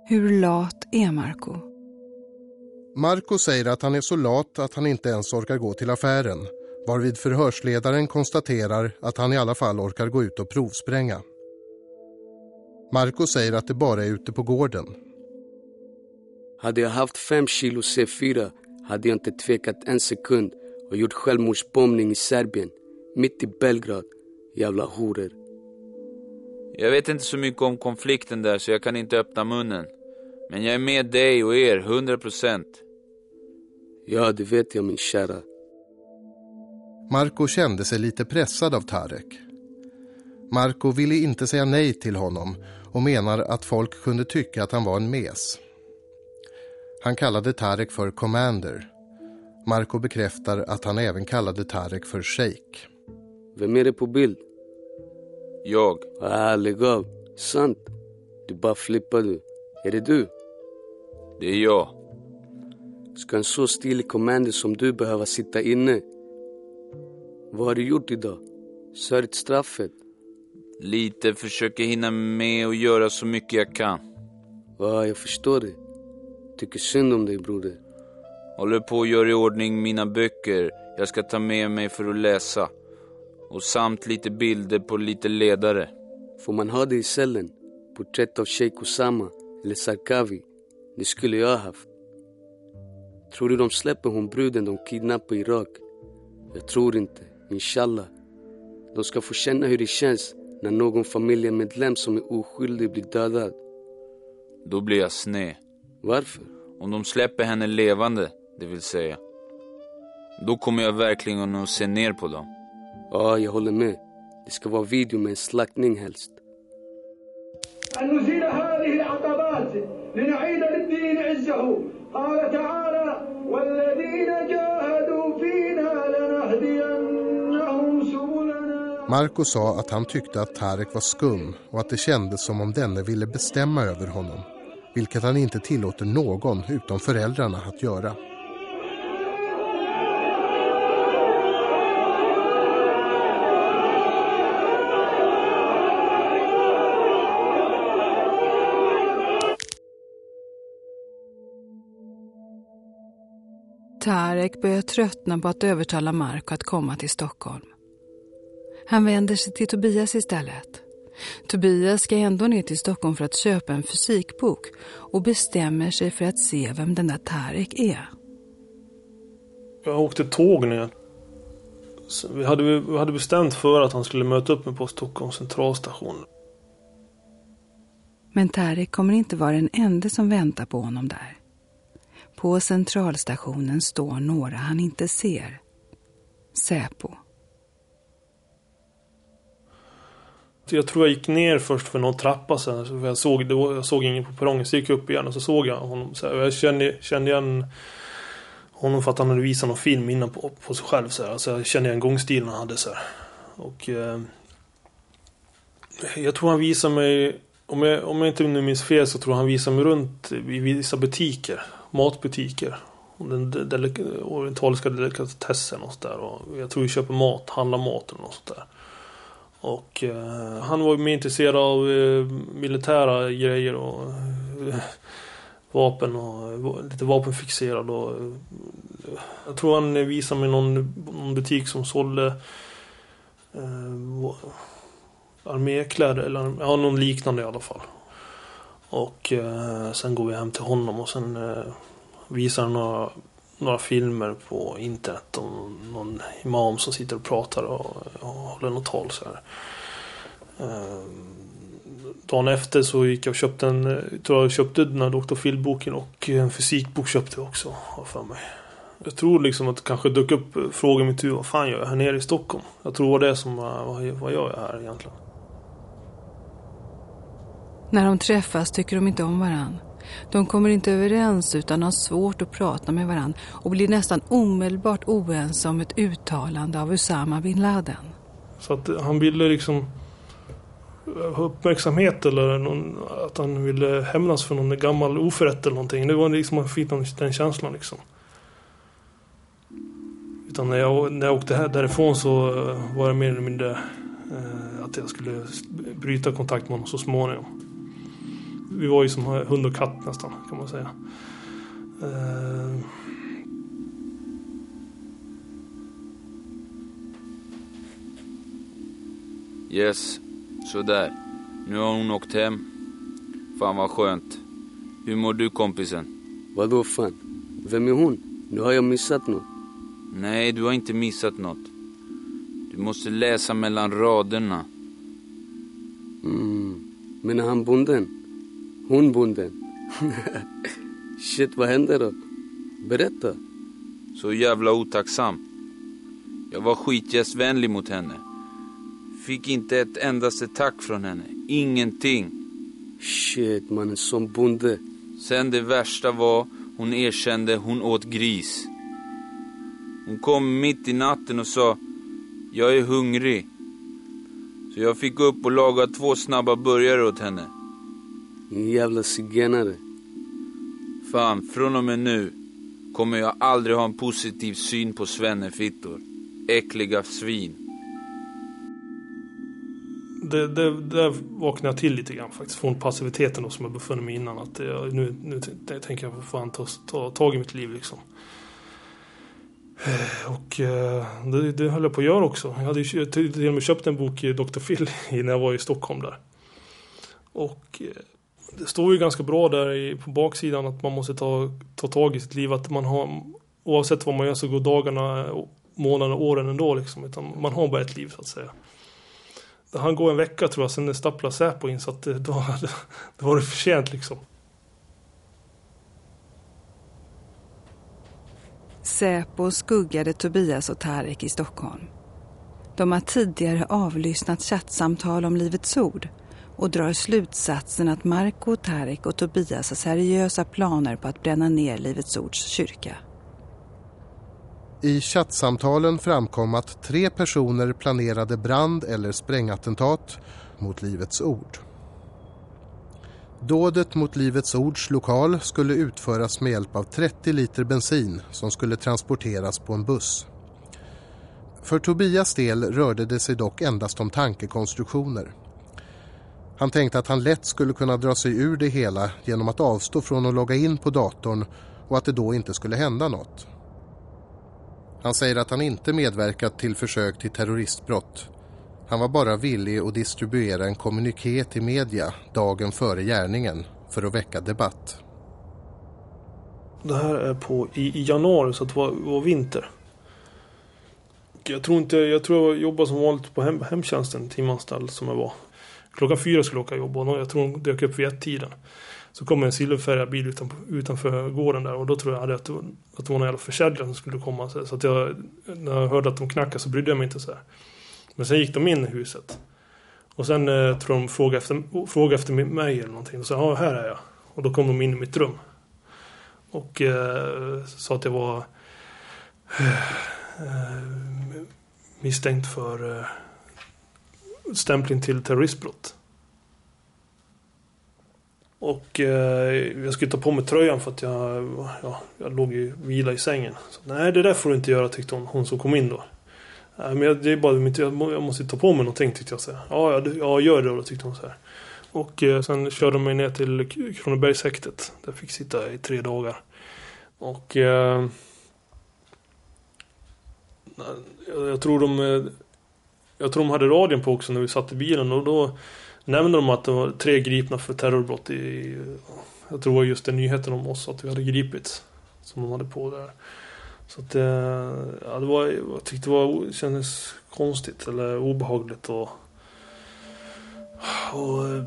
Hur lat är Marco? Marco säger att han är så lat att han inte ens orkar gå till affären varvid förhörsledaren konstaterar att han i alla fall orkar gå ut och provspränga. Marco säger att det bara är ute på gården. Hade jag haft fem kilo C4 hade jag inte tvekat en sekund och gjort självmordsbombning i Serbien, mitt i Belgrad. Jävla horor. Jag vet inte så mycket om konflikten där så jag kan inte öppna munnen. Men jag är med dig och er, 100 procent. Ja, det vet jag min kära. Marco kände sig lite pressad av Tarek. Marco ville inte säga nej till honom och menar att folk kunde tycka att han var en mes. Han kallade Tarek för Commander. Marco bekräftar att han även kallade Tarek för Sheikh. Vem är det på bild? Jag. Ah, lägg av. Sant. Du bara flippar du. Är det du? Det är jag. Ska en så stilig commander som du behöva sitta inne? Vad har du gjort idag? Sörjt straffet? Lite, försöker hinna med och göra så mycket jag kan. Ja, jag förstår det. Tycker synd om dig, broder. Håller på att göra i ordning mina böcker jag ska ta med mig för att läsa. Och samt lite bilder på lite ledare. Får man ha det i cellen? Porträtt av Sheikh Osama eller Sarkavi? Det skulle jag ha haft. Tror du de släpper hon bruden de kidnappade i Irak? Jag tror inte. Inshallah. De ska få känna hur det känns när någon familjemedlem som är oskyldig blir dödad. Då blir jag sned. Varför? Om de släpper henne levande, det vill säga. Då kommer jag verkligen att se ner på dem. Ja, jag håller med. Det ska vara video med en slaktning helst. أن نزيل هذه العقبات لنعيد للدين عزه قال تعالى والذين جاهدوا فينا لنهدينهم سبلنا Marco sa att han tyckte att Tarek var skum och att det kändes som om denne ville bestämma över honom. Vilket han inte tillåter någon utom föräldrarna att göra. Tarek börjar tröttna på att övertala Marco att komma till Stockholm. Han vänder sig till Tobias istället. Tobias ska ändå ner till Stockholm för att köpa en fysikbok och bestämmer sig för att se vem den där Tarek är. Jag åkte tåg ner. Så vi, hade, vi hade bestämt för att han skulle möta upp mig på Stockholms centralstation. Men Tarek kommer inte vara den enda som väntar på honom där. På centralstationen står några han inte ser. Säpo. Jag tror jag gick ner först för någon trappa sen. För jag, såg, jag såg ingen på perrongen. Så gick jag upp igen och så såg jag honom. Så här, jag kände, kände igen honom för att han hade visat någon film innan på, på sig själv. Så, här. så jag kände igen gångstilen han hade. Så här. Och eh, Jag tror han visade mig om jag, om jag inte nu minns fel så tror jag han visade mig runt i vissa butiker. Matbutiker. Den de, orientaliska delikatessen och sådär. Jag tror vi köper mat, handlar mat eller något sånt där. Och eh, han var mer intresserad av eh, militära grejer och eh, vapen och eh, lite vapenfixerad och eh, jag tror han visade mig någon, någon butik som sålde eh, armékläder eller ja, någon liknande i alla fall. Och sen går vi hem till honom och sen visar han några, några filmer på internet om någon imam som sitter och pratar och, och håller något tal så här. Ehm, dagen efter så gick jag och köpte en, jag tror jag köpte den här Dr. Phil-boken och en fysikbok köpte jag också, har för mig. Jag tror liksom att det kanske dök upp frågor i mitt huvud, vad fan gör jag här nere i Stockholm? Jag tror det var det som, vad, vad gör jag här egentligen? När de träffas tycker de inte om varann. De kommer inte överens utan har svårt att prata med varann och blir nästan omedelbart oense om ett uttalande av Usama bin Laden. Så att han ville liksom eh, ha uppmärksamhet eller någon, att han ville hämnas för någon gammal oförrätt eller någonting. Det var liksom, man fick den känslan liksom. Utan när jag, när jag åkte här, därifrån så eh, var det mer eller mindre eh, att jag skulle bryta kontakt med honom så småningom. Vi var ju som hund och katt nästan kan man säga. Eh. Yes, sådär. Nu har hon åkt hem. Fan vad skönt. Hur mår du kompisen? Vadå fan? Vem är hon? Nu har jag missat något. Nej, du har inte missat något. Du måste läsa mellan raderna. Mm. Men är han bonden? Hon bonden? Shit, vad hände då? Berätta. Så jävla otacksam. Jag var skitgästvänlig mot henne. Fick inte ett endaste tack från henne. Ingenting. Shit, man är som bonde. Sen det värsta var, hon erkände hon åt gris. Hon kom mitt i natten och sa, jag är hungrig. Så jag fick upp och laga två snabba burgare åt henne. En jävla zigenare. Fan, från och med nu kommer jag aldrig ha en positiv syn på svennefittor. Äckliga svin. Det, det, där vaknade jag till lite grann faktiskt. Från passiviteten då, som jag befunnit mig innan. Att jag, nu, nu tänker jag fan ta, ta tag i mitt liv liksom. Eh, och eh, det, det höll jag på att göra också. Jag hade ju till och med köpt en bok i Dr. Phil när jag var i Stockholm där. Och eh, det står ju ganska bra där på baksidan att man måste ta, ta tag i sitt liv. Att man har, oavsett vad man gör så går dagarna, månaderna, åren ändå liksom. Utan man har bara ett liv så att säga. Det hann gå en vecka tror jag, sen stapplade Säpo in så att då, då var det för sent liksom. Säpo skuggade Tobias och Tarek i Stockholm. De har tidigare avlyssnat chattsamtal om Livets Ord och drar slutsatsen att Marco, Tarek och Tobias har seriösa planer på att bränna ner Livets Ords kyrka. I chattsamtalen framkom att tre personer planerade brand- eller sprängattentat mot Livets Ord. Dådet mot Livets Ords lokal skulle utföras med hjälp av 30 liter bensin som skulle transporteras på en buss. För Tobias del rörde det sig dock endast om tankekonstruktioner. Han tänkte att han lätt skulle kunna dra sig ur det hela genom att avstå från att logga in på datorn och att det då inte skulle hända något. Han säger att han inte medverkat till försök till terroristbrott han var bara villig att distribuera en kommuniké till media dagen före gärningen för att väcka debatt. Det här är på i, i januari så det var, var vinter. Jag tror inte, jag tror jag jobbade som vanligt på hem, hemtjänsten, timanställd som jag var. Klockan fyra skulle jag åka jobba och jag tror hon dök upp vid ett-tiden. Så kom en silverfärgad bil utanför, utanför gården där och då tror jag att det, att det var någon jävla försäljare som skulle komma. Så att jag, när jag hörde att de knackade så brydde jag mig inte så här. Men sen gick de in i huset. Och sen eh, tror de frågade efter, frågade efter mig eller någonting. Och sa ja, här är jag. Och då kom de in i mitt rum. Och eh, sa att jag var eh, eh misstänkt för eh, stämpling till terroristbrott. Och eh, jag skulle ta på mig tröjan för att jag, ja, jag låg ju vila i sängen. Så, Nej, det där får du inte göra tyckte hon, hon som kom in då. Äh, men jag, det är bara, jag måste ta på mig någonting tyckte jag. Så här. Ja, ja, ja, gör det då tyckte hon så här. Och eh, sen körde de mig ner till Kronobergshäktet. Där jag fick sitta i tre dagar. Och eh, jag tror de eh, jag tror de hade radion på också när vi satt i bilen och då nämnde de att det var tre gripna för terrorbrott i... Jag tror det var just den nyheten om oss att vi hade gripits. Som de hade på där. Så att eh, ja, det var, jag tyckte det var, kändes konstigt eller obehagligt och... och eh,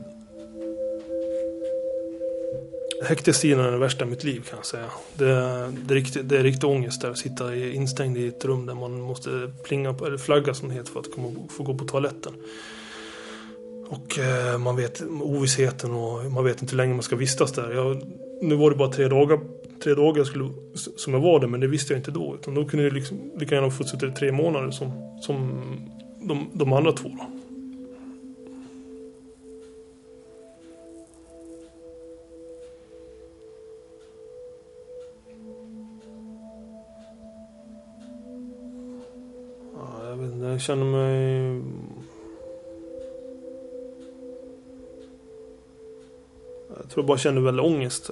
Häktestiden är den värsta i mitt liv kan jag säga. Det, det, är, riktigt, det är riktig ångest där att sitta instängd i ett rum där man måste plinga på, eller flagga som det heter för att komma, få gå på toaletten. Och eh, man vet ovissheten och man vet inte hur länge man ska vistas där. Jag, nu var det bara tre dagar, tre dagar skulle, som jag var där men det visste jag inte då. Utan då kunde jag liksom, lika gärna fått sitta i tre månader som, som de, de andra två. Då. Känner mig... Jag tror jag bara kände väldigt ångest.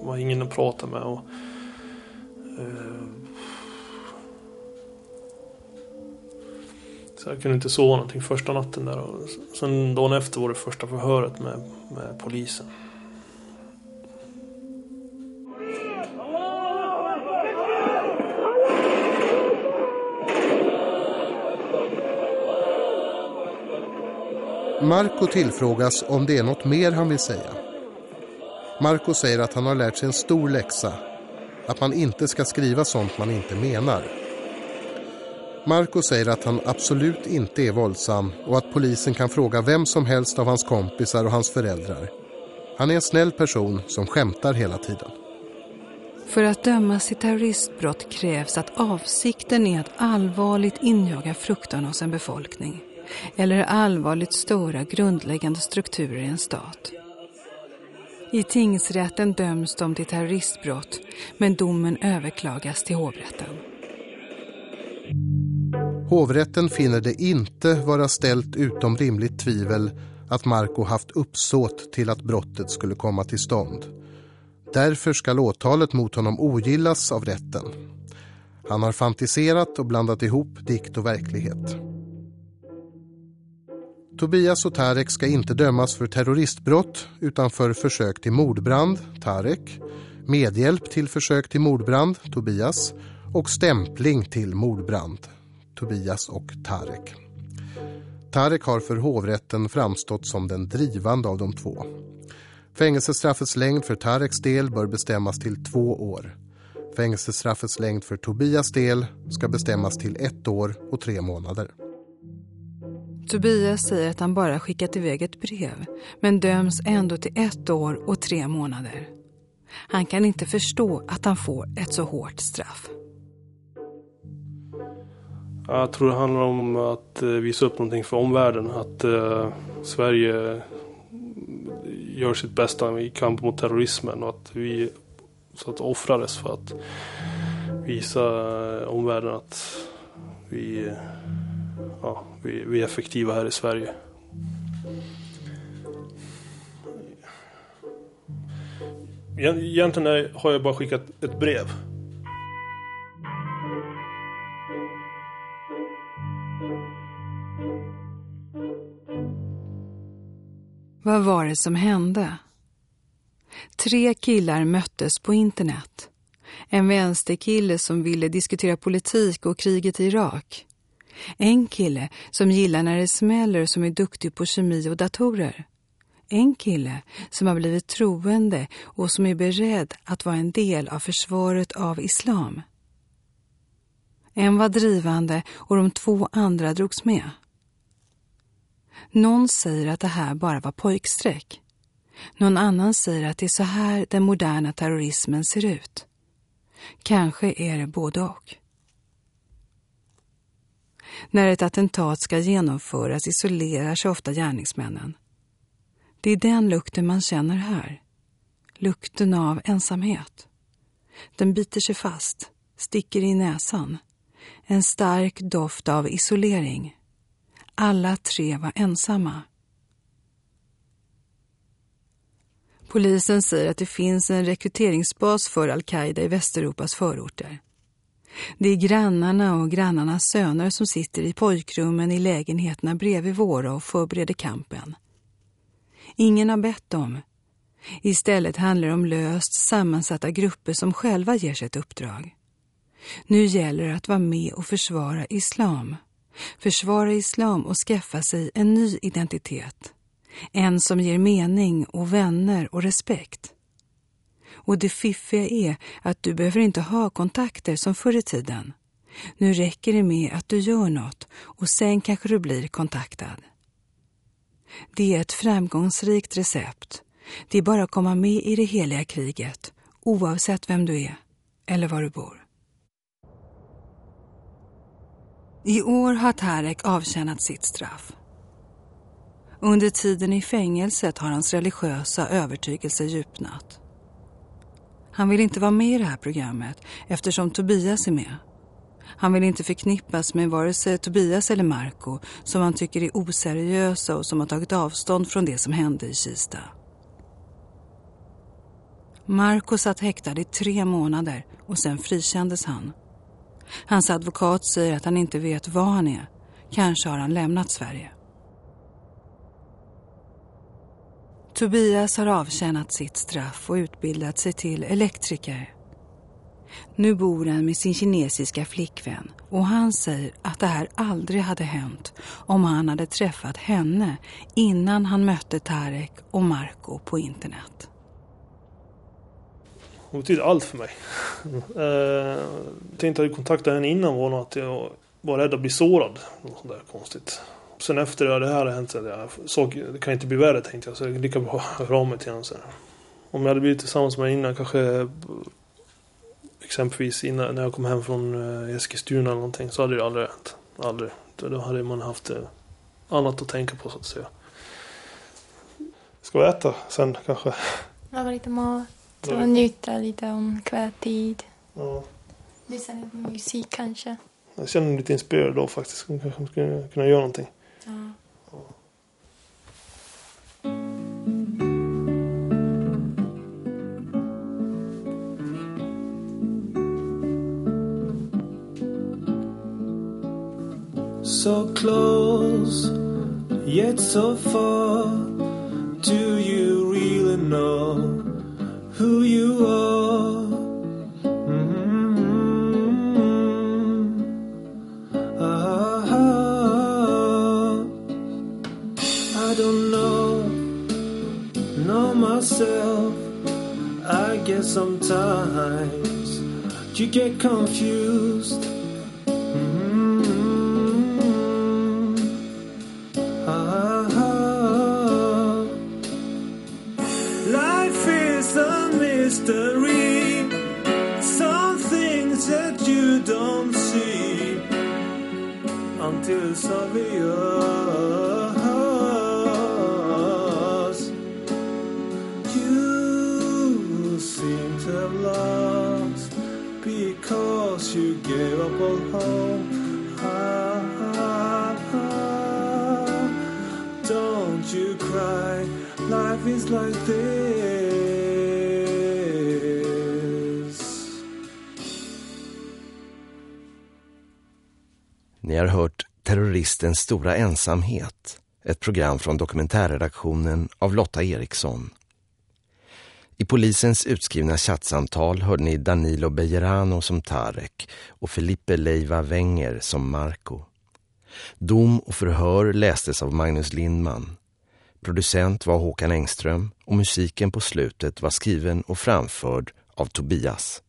Det var ingen att prata med. Och, eh, så jag kunde inte sova någonting första natten där. Och sen dagen efter var det första förhöret med, med polisen. Marco tillfrågas om det är något mer han vill säga. Marco säger att han har lärt sig en stor läxa. Att man inte ska skriva sånt man inte menar. Marco säger att han absolut inte är våldsam och att polisen kan fråga vem som helst av hans kompisar och hans föräldrar. Han är en snäll person som skämtar hela tiden. För att dömas i terroristbrott krävs att avsikten är att allvarligt injaga fruktan hos en befolkning eller allvarligt stora grundläggande strukturer i en stat. I tingsrätten döms de till terroristbrott men domen överklagas till hovrätten. Hovrätten finner det inte vara ställt utom rimligt tvivel att Marco haft uppsåt till att brottet skulle komma till stånd. Därför ska åtalet mot honom ogillas av rätten. Han har fantiserat och blandat ihop dikt och verklighet. Tobias och Tarek ska inte dömas för terroristbrott utan för försök till mordbrand, Tarek, medhjälp till försök till mordbrand, Tobias, och stämpling till mordbrand, Tobias och Tarek. Tarek har för hovrätten framstått som den drivande av de två. Fängelsestraffets längd för Tareks del bör bestämmas till två år. Fängelsestraffets längd för Tobias del ska bestämmas till ett år och tre månader. Tobias säger att han bara skickat iväg ett brev men döms ändå till ett år och tre månader. Han kan inte förstå att han får ett så hårt straff. Jag tror det handlar om att eh, visa upp någonting för omvärlden. Att eh, Sverige gör sitt bästa i kamp mot terrorismen och att vi så att offrades för att visa eh, omvärlden att vi eh, ja, vi, vi är effektiva här i Sverige. Egentligen har jag bara skickat ett brev. Vad var det som hände? Tre killar möttes på internet. En vänsterkille som ville diskutera politik och kriget i Irak. En kille som gillar när det smäller och som är duktig på kemi och datorer. En kille som har blivit troende och som är beredd att vara en del av försvaret av islam. En var drivande och de två andra drogs med. Någon säger att det här bara var pojksträck. Någon annan säger att det är så här den moderna terrorismen ser ut. Kanske är det både och. När ett attentat ska genomföras isolerar sig ofta gärningsmännen. Det är den lukten man känner här. Lukten av ensamhet. Den biter sig fast, sticker i näsan. En stark doft av isolering. Alla tre var ensamma. Polisen säger att det finns en rekryteringsbas för al-Qaida i Västeuropas förorter. Det är grannarna och grannarnas söner som sitter i pojkrummen i lägenheterna bredvid våra och förbereder kampen. Ingen har bett dem. Istället handlar det om löst sammansatta grupper som själva ger sig ett uppdrag. Nu gäller det att vara med och försvara islam. Försvara islam och skaffa sig en ny identitet. En som ger mening och vänner och respekt. Och det fiffiga är att du behöver inte ha kontakter som förr i tiden. Nu räcker det med att du gör något och sen kanske du blir kontaktad. Det är ett framgångsrikt recept. Det är bara att komma med i det heliga kriget, oavsett vem du är eller var du bor. I år har Tarek avtjänat sitt straff. Under tiden i fängelset har hans religiösa övertygelse djupnat. Han vill inte vara med i det här programmet eftersom Tobias är med. Han vill inte förknippas med vare sig Tobias eller Marco som han tycker är oseriösa och som har tagit avstånd från det som hände i Kista. Marco satt häktad i tre månader och sen frikändes han. Hans advokat säger att han inte vet var han är. Kanske har han lämnat Sverige. Tobias har avtjänat sitt straff och utbildat sig till elektriker. Nu bor han med sin kinesiska flickvän och han säger att det här aldrig hade hänt om han hade träffat henne innan han mötte Tarek och Marco på internet. Hon betyder allt för mig. Eh, jag tänkte att jag kontaktade henne innan var att jag var rädd att bli sårad. Något sånt där konstigt. Sen efter det här hade hänt jag såg, det kan inte bli värre tänkte jag. Så det är lika bra att höra av mig till sen. Om jag hade blivit tillsammans med henne innan kanske exempelvis innan, när jag kom hem från Eskilstuna eller någonting så hade det aldrig hänt. Aldrig. Då hade man haft annat att tänka på så att säga. Ska vi äta sen kanske? Laga lite mat och njuta lite om kvälltid. Ja. Lyssna lite på musik kanske. Jag känner mig lite inspirerad då faktiskt. Kanske skulle kunna göra någonting. Ja. So close, yet so far. Do you really know who you are? Sometimes you get confused. Terroristens stora ensamhet, ett program från dokumentärredaktionen av Lotta Eriksson. I polisens utskrivna chattsamtal hörde ni Danilo Bejerano som Tarek och Felipe Leiva Wenger som Marco. Dom och förhör lästes av Magnus Lindman. Producent var Håkan Engström och musiken på slutet var skriven och framförd av Tobias.